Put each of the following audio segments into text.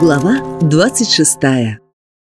Глава 26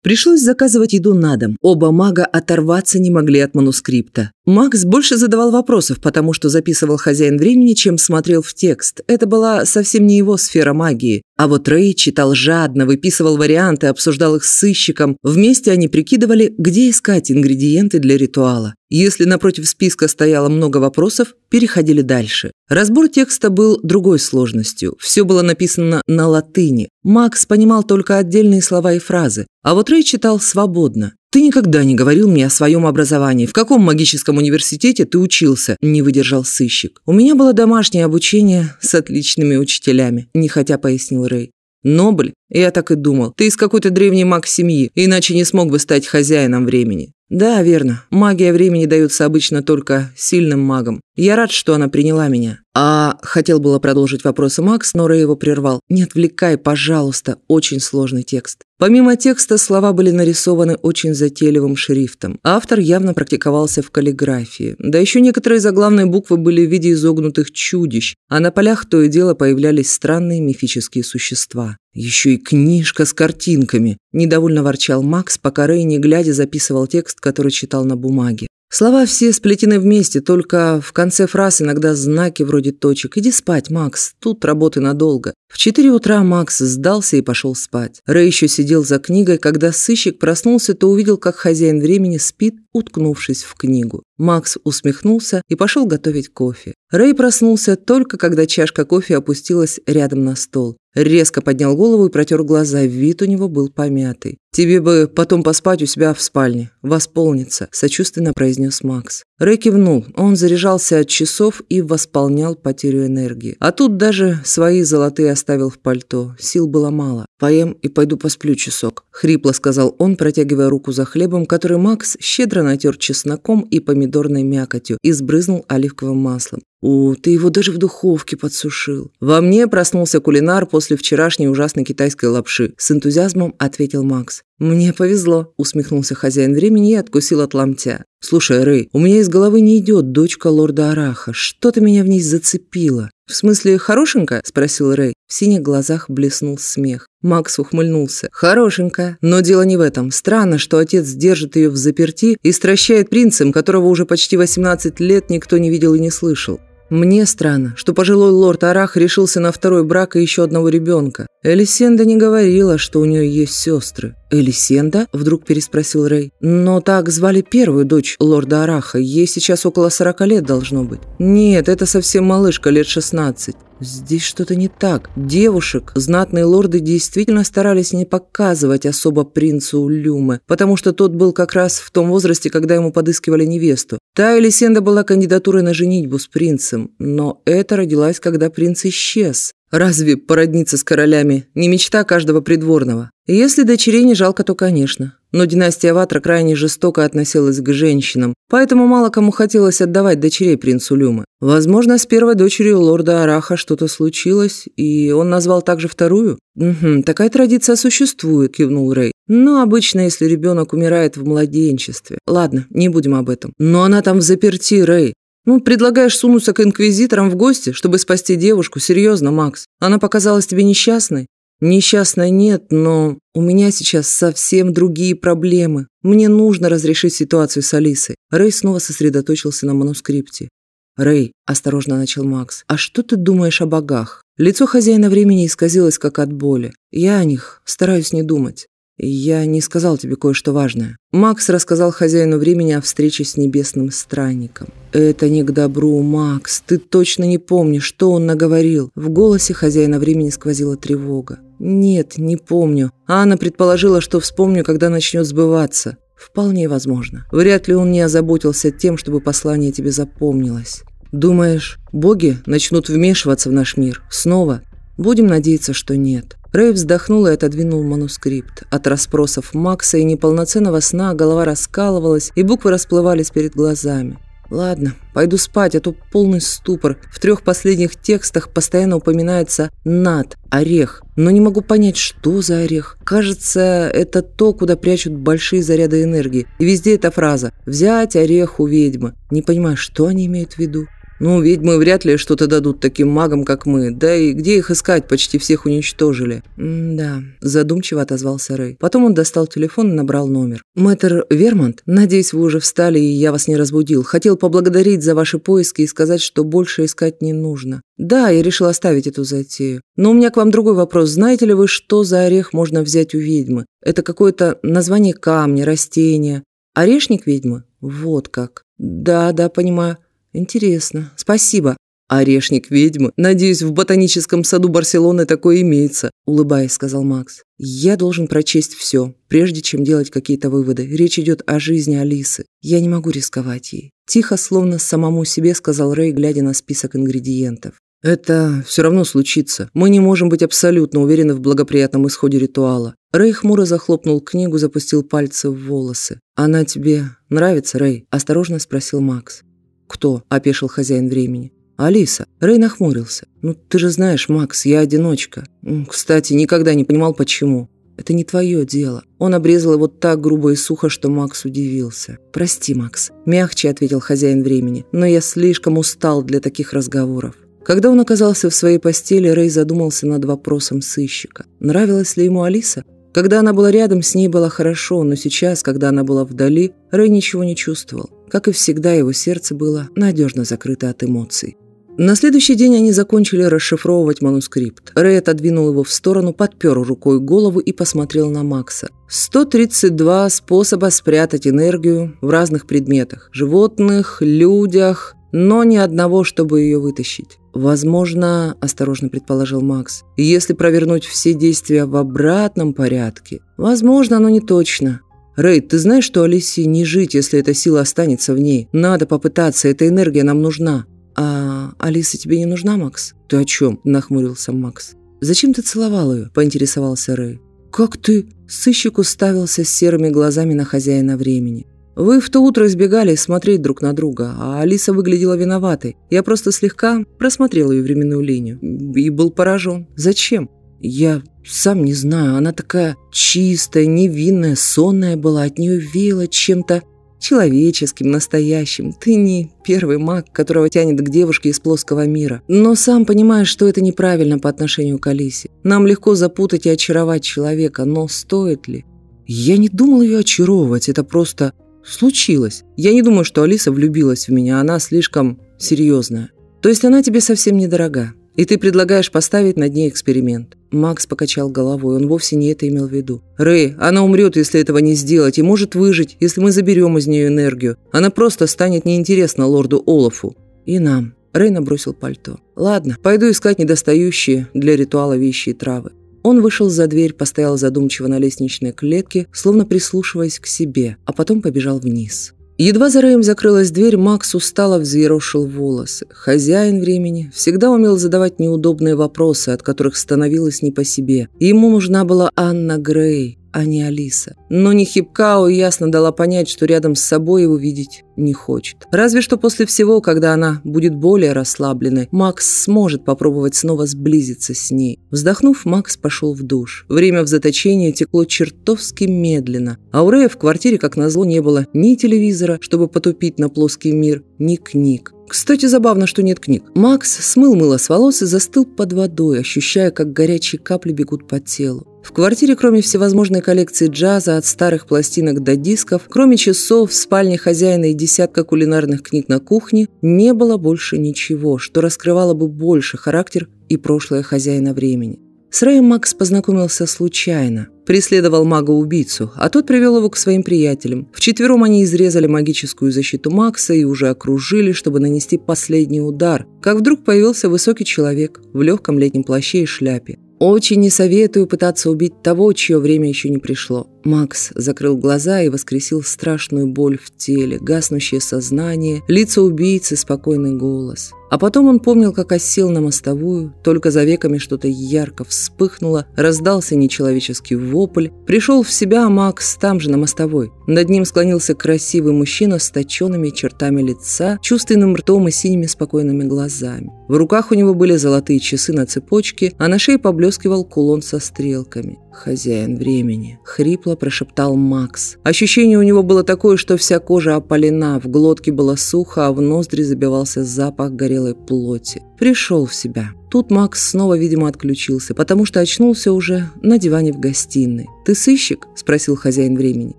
Пришлось заказывать еду на дом. Оба мага оторваться не могли от манускрипта. Макс больше задавал вопросов, потому что записывал хозяин времени, чем смотрел в текст. Это была совсем не его сфера магии. А вот Рэй читал жадно, выписывал варианты, обсуждал их с сыщиком. Вместе они прикидывали, где искать ингредиенты для ритуала. Если напротив списка стояло много вопросов, переходили дальше. Разбор текста был другой сложностью. Все было написано на латыни. Макс понимал только отдельные слова и фразы, а вот Рэй читал свободно. «Ты никогда не говорил мне о своем образовании. В каком магическом университете ты учился?» – не выдержал сыщик. «У меня было домашнее обучение с отличными учителями», – нехотя пояснил Рэй. «Нобль? Я так и думал. Ты из какой-то древней маг-семьи, иначе не смог бы стать хозяином времени». «Да, верно. Магия времени дается обычно только сильным магам. Я рад, что она приняла меня». «А...» – хотел было продолжить вопросы Макс, но Рэй его прервал. «Не отвлекай, пожалуйста. Очень сложный текст». Помимо текста, слова были нарисованы очень затейливым шрифтом. Автор явно практиковался в каллиграфии. Да еще некоторые заглавные буквы были в виде изогнутых чудищ, а на полях то и дело появлялись странные мифические существа. Еще и книжка с картинками. Недовольно ворчал Макс, пока Рэй, не глядя, записывал текст, который читал на бумаге. Слова все сплетены вместе, только в конце фраз иногда знаки вроде точек. «Иди спать, Макс, тут работы надолго». В четыре утра Макс сдался и пошел спать. Рэй еще сидел за книгой, когда сыщик проснулся, то увидел, как хозяин времени спит, уткнувшись в книгу. Макс усмехнулся и пошел готовить кофе. Рэй проснулся только, когда чашка кофе опустилась рядом на стол. Резко поднял голову и протер глаза, вид у него был помятый. «Тебе бы потом поспать у себя в спальне, восполниться», – сочувственно произнес Макс. Рэй кивнул, он заряжался от часов и восполнял потерю энергии. А тут даже свои золотые оставил в пальто, сил было мало. «Поем и пойду посплю часок», – хрипло сказал он, протягивая руку за хлебом, который Макс щедро натер чесноком и помидорной мякотью и сбрызнул оливковым маслом. «О, ты его даже в духовке подсушил». «Во мне проснулся кулинар после вчерашней ужасной китайской лапши», с энтузиазмом ответил Макс. «Мне повезло», – усмехнулся хозяин времени и откусил от ломтя. «Слушай, Рэй, у меня из головы не идет дочка лорда Араха. Что-то меня в ней зацепило». «В смысле, хорошенькая?» – спросил Рэй. В синих глазах блеснул смех. Макс ухмыльнулся. «Хорошенькая. Но дело не в этом. Странно, что отец держит ее в заперти и стращает принцем, которого уже почти 18 лет никто не видел и не слышал. Мне странно, что пожилой лорд Арах решился на второй брак и еще одного ребенка. Элисенда не говорила, что у нее есть сестры. «Элисенда?» – вдруг переспросил Рэй. «Но так звали первую дочь лорда Араха. Ей сейчас около сорока лет должно быть». «Нет, это совсем малышка, лет шестнадцать. Здесь что-то не так. Девушек знатные лорды действительно старались не показывать особо принцу Люмы, потому что тот был как раз в том возрасте, когда ему подыскивали невесту. Та Элисенда была кандидатурой на женитьбу с принцем, но это родилась, когда принц исчез. Разве породниться с королями не мечта каждого придворного? Если дочерей не жалко, то конечно. Но династия Ватра крайне жестоко относилась к женщинам, поэтому мало кому хотелось отдавать дочерей принцу Люмы. Возможно, с первой дочерью лорда Араха что-то случилось, и он назвал также вторую? «Угу, такая традиция существует», – кивнул Рэй. «Но обычно, если ребенок умирает в младенчестве. Ладно, не будем об этом. Но она там в заперти, Рэй. Ну, предлагаешь сунуться к инквизиторам в гости, чтобы спасти девушку? Серьезно, Макс? Она показалась тебе несчастной? Несчастной нет, но у меня сейчас совсем другие проблемы. Мне нужно разрешить ситуацию с Алисой. Рэй снова сосредоточился на манускрипте. «Рэй», – осторожно начал Макс, – «а что ты думаешь о богах?» Лицо хозяина времени исказилось, как от боли. «Я о них стараюсь не думать. «Я не сказал тебе кое-что важное». Макс рассказал хозяину времени о встрече с небесным странником. «Это не к добру, Макс. Ты точно не помнишь, что он наговорил?» В голосе хозяина времени сквозила тревога. «Нет, не помню. Анна предположила, что вспомню, когда начнет сбываться. Вполне возможно. Вряд ли он не озаботился тем, чтобы послание тебе запомнилось. Думаешь, боги начнут вмешиваться в наш мир? Снова? Будем надеяться, что нет. Рэй вздохнул и отодвинул манускрипт. От расспросов Макса и неполноценного сна голова раскалывалась, и буквы расплывались перед глазами. Ладно, пойду спать, а то полный ступор. В трех последних текстах постоянно упоминается «над», «орех». Но не могу понять, что за орех. Кажется, это то, куда прячут большие заряды энергии. И везде эта фраза «взять орех у ведьмы». Не понимаю, что они имеют в виду. Ну, ведьмы вряд ли что-то дадут таким магам, как мы. Да и где их искать? Почти всех уничтожили. «Да», – задумчиво отозвался Рэй. Потом он достал телефон и набрал номер. «Мэтр Вермонт, надеюсь, вы уже встали, и я вас не разбудил. Хотел поблагодарить за ваши поиски и сказать, что больше искать не нужно. Да, я решил оставить эту затею. Но у меня к вам другой вопрос. Знаете ли вы, что за орех можно взять у ведьмы? Это какое-то название камня, растения. Орешник ведьмы? Вот как. Да, да, понимаю. Интересно. Спасибо. «Орешник ведьмы? Надеюсь, в ботаническом саду Барселоны такое имеется», – улыбаясь, сказал Макс. «Я должен прочесть все, прежде чем делать какие-то выводы. Речь идет о жизни Алисы. Я не могу рисковать ей». Тихо, словно самому себе, сказал Рэй, глядя на список ингредиентов. «Это все равно случится. Мы не можем быть абсолютно уверены в благоприятном исходе ритуала». Рэй хмуро захлопнул книгу, запустил пальцы в волосы. «Она тебе нравится, Рэй?» – осторожно спросил Макс. «Кто?» – опешил хозяин времени. «Алиса». Рэй нахмурился. «Ну, ты же знаешь, Макс, я одиночка. Кстати, никогда не понимал, почему. Это не твое дело». Он обрезал его так грубо и сухо, что Макс удивился. «Прости, Макс», – мягче ответил хозяин времени. «Но я слишком устал для таких разговоров». Когда он оказался в своей постели, Рэй задумался над вопросом сыщика. Нравилась ли ему Алиса? Когда она была рядом, с ней было хорошо, но сейчас, когда она была вдали, Рэй ничего не чувствовал. Как и всегда, его сердце было надежно закрыто от эмоций. На следующий день они закончили расшифровывать манускрипт. Рэй отодвинул его в сторону, подпер рукой голову и посмотрел на Макса. 132 способа спрятать энергию в разных предметах. Животных, людях, но ни одного, чтобы ее вытащить. «Возможно, — осторожно предположил Макс, — если провернуть все действия в обратном порядке. Возможно, но не точно. Рэй, ты знаешь, что Алисе не жить, если эта сила останется в ней? Надо попытаться, эта энергия нам нужна». «А Алиса тебе не нужна, Макс?» «Ты о чем?» – нахмурился Макс. «Зачем ты целовал ее?» – поинтересовался Рэй. «Как ты?» – сыщик уставился серыми глазами на хозяина времени. «Вы в то утро избегали смотреть друг на друга, а Алиса выглядела виноватой. Я просто слегка просмотрел ее временную линию и был поражен. Зачем?» «Я сам не знаю, она такая чистая, невинная, сонная была, от нее веяло чем-то человеческим, настоящим. Ты не первый маг, которого тянет к девушке из плоского мира. Но сам понимаешь, что это неправильно по отношению к Алисе. Нам легко запутать и очаровать человека, но стоит ли? Я не думал ее очаровывать, это просто случилось. Я не думаю, что Алиса влюбилась в меня, она слишком серьезная. То есть она тебе совсем недорога. И ты предлагаешь поставить над ней эксперимент. Макс покачал головой, он вовсе не это имел в виду. «Рэй, она умрет, если этого не сделать, и может выжить, если мы заберем из нее энергию. Она просто станет неинтересна лорду Олафу. И нам». Рэй набросил пальто. «Ладно, пойду искать недостающие для ритуала вещи и травы». Он вышел за дверь, постоял задумчиво на лестничной клетке, словно прислушиваясь к себе, а потом побежал вниз. Едва за Рэем закрылась дверь, Макс устало взъерошил волосы. Хозяин времени всегда умел задавать неудобные вопросы, от которых становилось не по себе. ему нужна была Анна Грей, а не Алиса. Но Нихипкао ясно дала понять, что рядом с собой его видеть не хочет. Разве что после всего, когда она будет более расслабленной, Макс сможет попробовать снова сблизиться с ней. Вздохнув, Макс пошел в душ. Время в заточении текло чертовски медленно. А у Рэя в квартире, как назло, не было ни телевизора, чтобы потупить на плоский мир, ни книг. Кстати, забавно, что нет книг. Макс смыл мыло с волос и застыл под водой, ощущая, как горячие капли бегут по телу. В квартире, кроме всевозможной коллекции джаза, от старых пластинок до дисков, кроме часов, в спальне хозяина и десятка кулинарных книг на кухне, не было больше ничего, что раскрывало бы больше характер и прошлое хозяина времени. С Рэем Макс познакомился случайно. Преследовал мага-убийцу, а тот привел его к своим приятелям. Вчетвером они изрезали магическую защиту Макса и уже окружили, чтобы нанести последний удар, как вдруг появился высокий человек в легком летнем плаще и шляпе. Очень не советую пытаться убить того, чье время еще не пришло. Макс закрыл глаза и воскресил страшную боль в теле, гаснущее сознание, лица убийцы, спокойный голос. А потом он помнил, как осел на мостовую, только за веками что-то ярко вспыхнуло, раздался нечеловеческий вопль. Пришел в себя Макс там же, на мостовой. Над ним склонился красивый мужчина с точенными чертами лица, чувственным ртом и синими спокойными глазами. В руках у него были золотые часы на цепочке, а на шее поблескивал кулон со стрелками. «Хозяин времени», — хрипло прошептал Макс. Ощущение у него было такое, что вся кожа опалена, в глотке было сухо, а в ноздри забивался запах горелой плоти. Пришел в себя. Тут Макс снова, видимо, отключился, потому что очнулся уже на диване в гостиной. «Ты сыщик?» – спросил хозяин времени.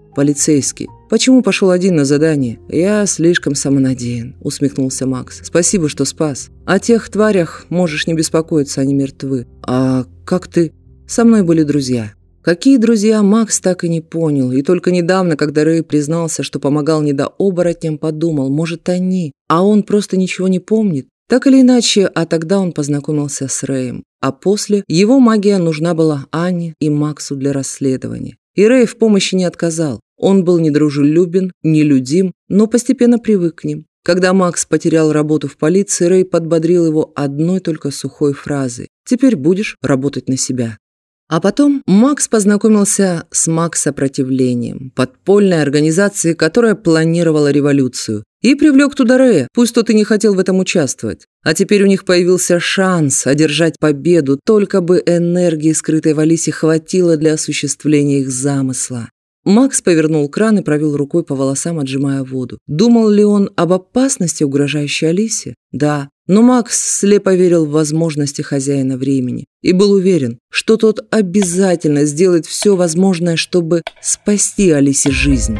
«Полицейский. Почему пошел один на задание?» «Я слишком самонадеян», – усмехнулся Макс. «Спасибо, что спас. О тех тварях можешь не беспокоиться, они мертвы. А как ты...» «Со мной были друзья. Какие друзья, Макс так и не понял, и только недавно, когда Рэй признался, что помогал недооборотням, подумал, может, они, а он просто ничего не помнит. Так или иначе, а тогда он познакомился с Рэем, а после его магия нужна была Анне и Максу для расследования. И Рэй в помощи не отказал. Он был недружелюбен, нелюдим, но постепенно привык к ним. Когда Макс потерял работу в полиции, Рэй подбодрил его одной только сухой фразой «Теперь будешь работать на себя». А потом Макс познакомился с Макс-сопротивлением, подпольной организацией, которая планировала революцию. И привлек туда Рэя, пусть тот и не хотел в этом участвовать. А теперь у них появился шанс одержать победу, только бы энергии, скрытой в Алисе, хватило для осуществления их замысла. Макс повернул кран и провел рукой по волосам, отжимая воду. Думал ли он об опасности, угрожающей Алисе? Да, но Макс слепо верил в возможности хозяина времени и был уверен, что тот обязательно сделает все возможное, чтобы спасти Алисе жизнь.